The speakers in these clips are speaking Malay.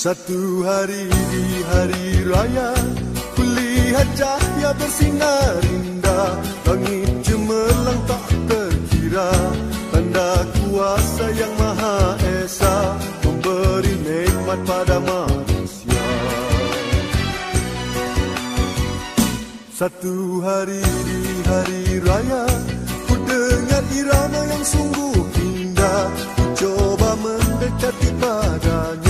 Satu hari di hari raya Kulihat cahaya bersinar indah. Langit cemerlang tak terkira Tanda kuasa yang maha esa Memberi nikmat pada manusia. Satu hari di hari raya Ku dengar irama yang sungguh indah. Ku coba mendekati padanya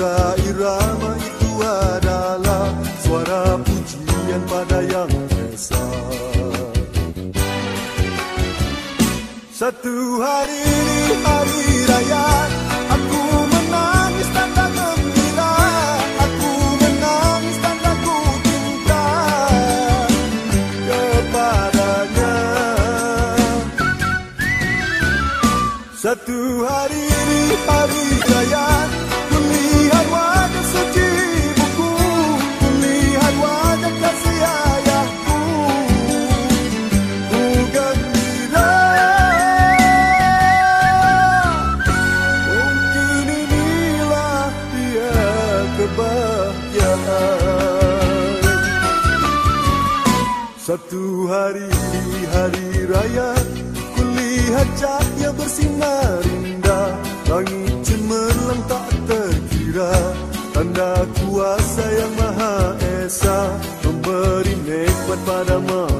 Irama itu adalah Suara pujian pada yang esa Satu hari bersinar indah. Langit cemerlang tak terkira. Tanda kuasa yang maha esa Memberi nikmat pada manusia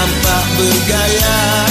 nampak bergaya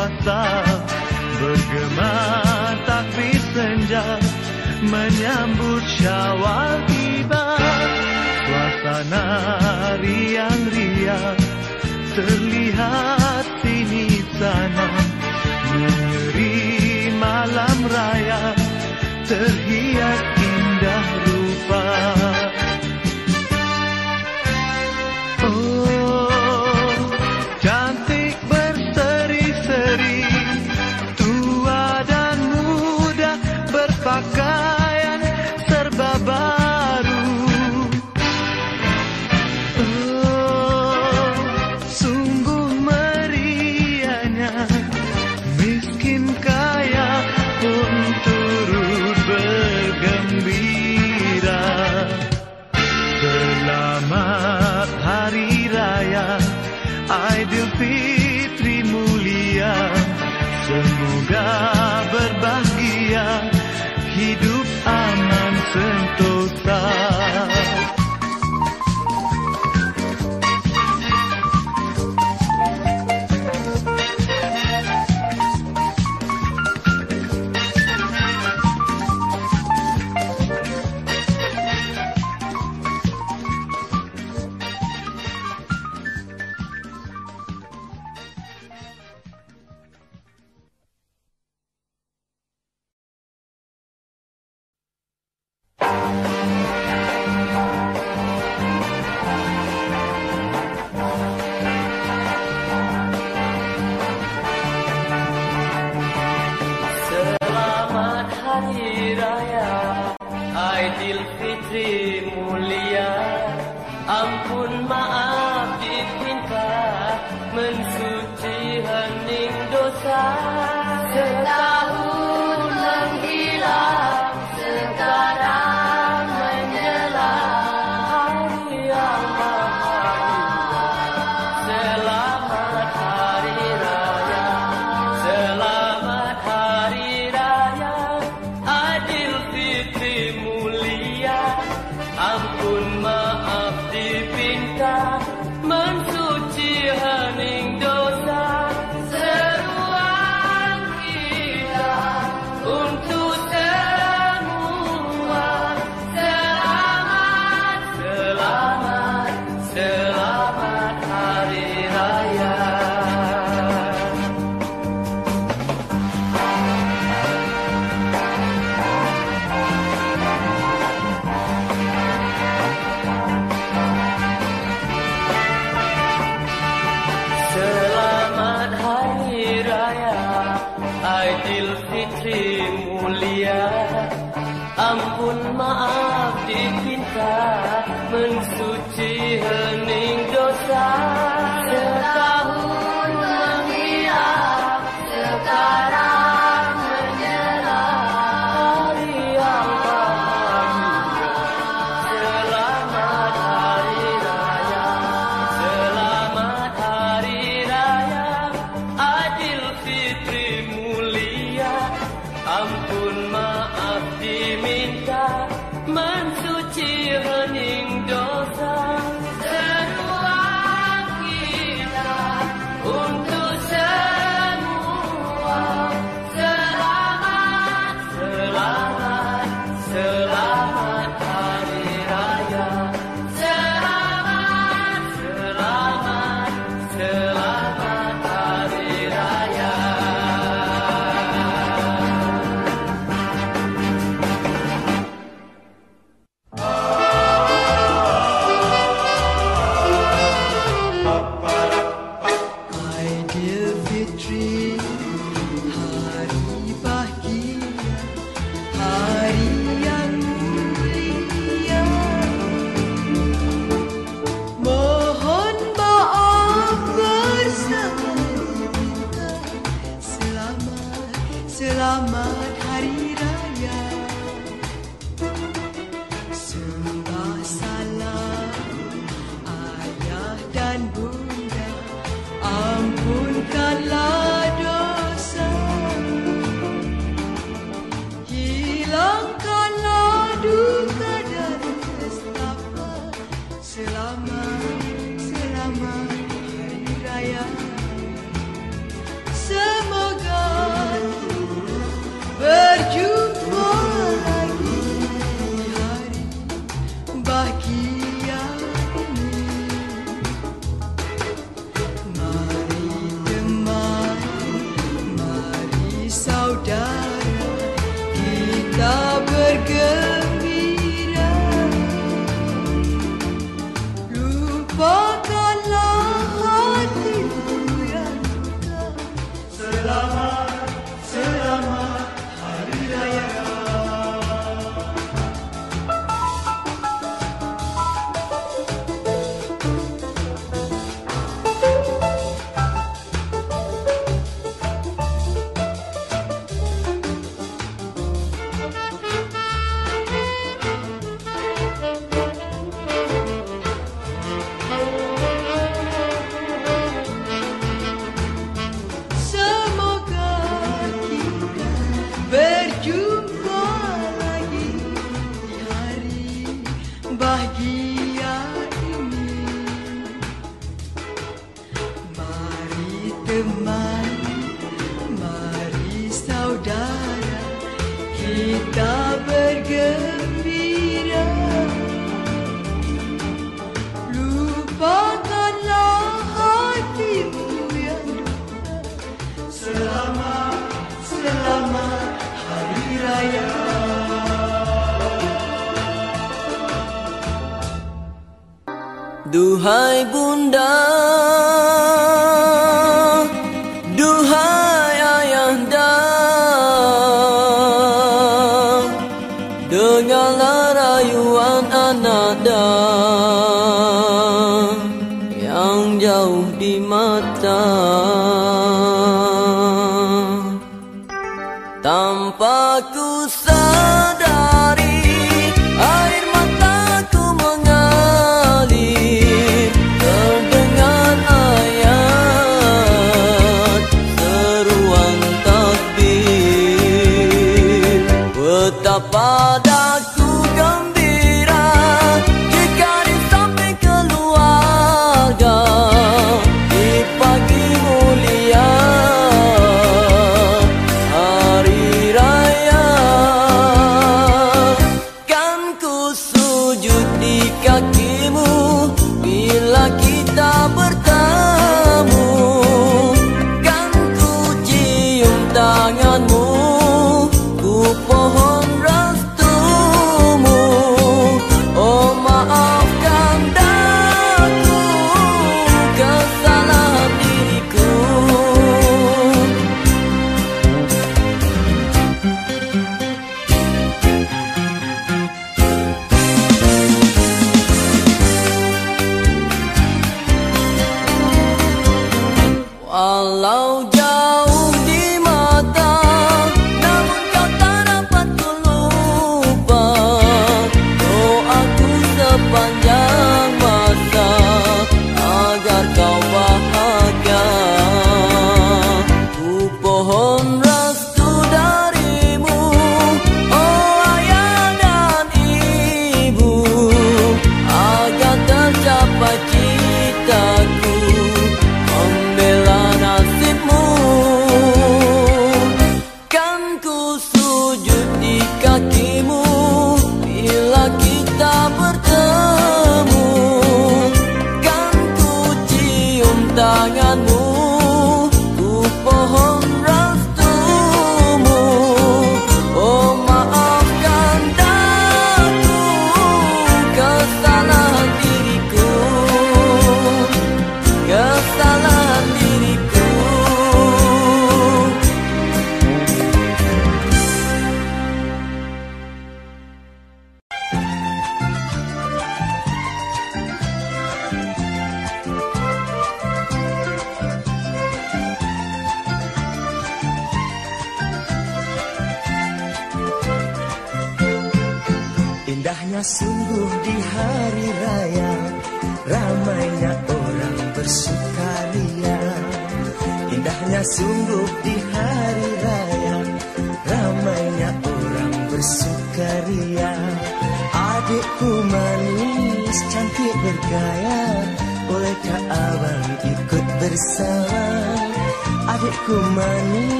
kuasa bergema tapi senja menyambut syawal tiba. Suasana riang riang terlihat sini sana menyeri malam raya ter Aidilfitri mulia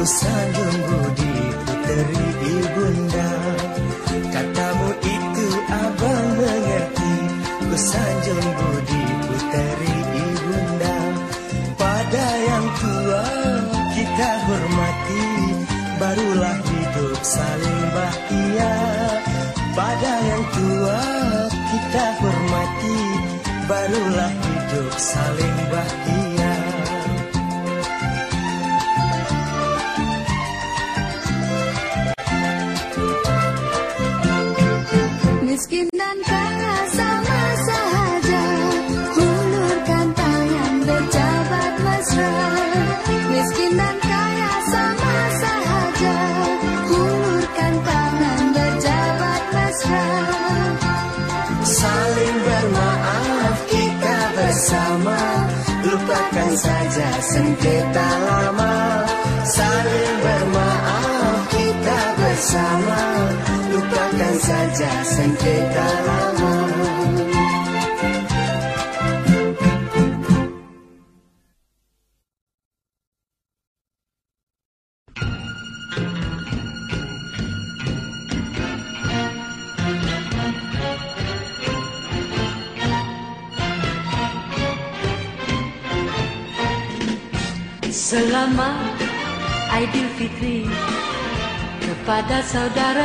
Ku budi puteri ibunda Katamu itu abang mengerti. Ku budi puteri ibunda Pada yang tua kita hormati Barulah hidup saling bahagia. Pada yang tua kita hormati Barulah hidup saling sengketa lama Saling bermaaf kita bersama. Lupakan saja sengketa lama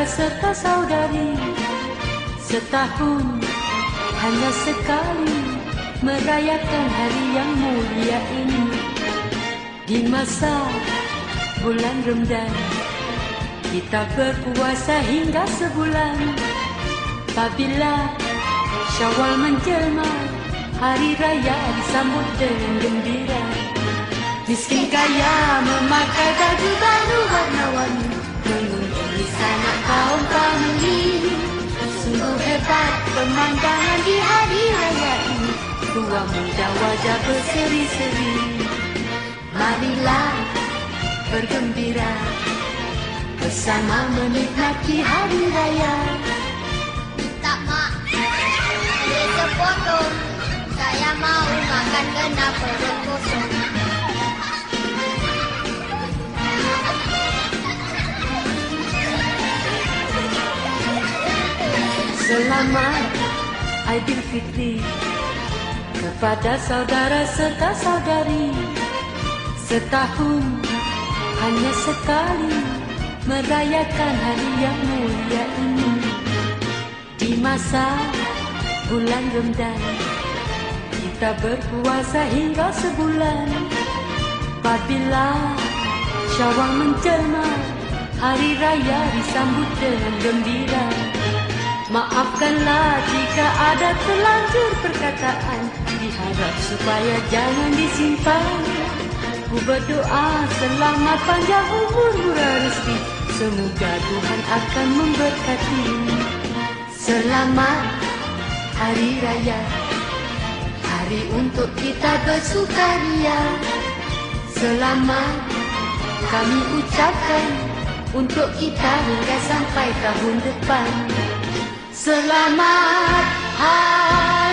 serta saudari setahun hanya sekali merayakan hari yang mulia ini. Di masa bulan Ramadan kita berpuasa hingga sebulan. Apabila Syawal menjelma hari raya disambut dengan gembira. Miskin kaya memakai baju baru warna-warni Sana kaum kami Sungguh hebat pemandangan di hari raya ini. Tua muda wajah berseri-seri. Marilah bergembira Bersama menikmati hari raya. Tak mak. Boleh sepotong Saya mau makan kena perut kosong Selamat Aidilfitri kepada saudara serta saudari setahun hanya sekali merayakan hari yang mulia ini. Di masa bulan Ramadan kita berpuasa hingga sebulan. Apabila Syawal menjelma hari raya disambut dengan gembira Maafkanlah jika ada terlanjur perkataan. Diharap supaya jangan disimpan. Ku berdoa selamat panjang umur murah rezeki. Semoga Tuhan akan memberkati. Selamat Hari Raya. Hari untuk kita bersukaria. Selamat kami ucapkan Untuk kita hingga sampai tahun depan Selamat Hari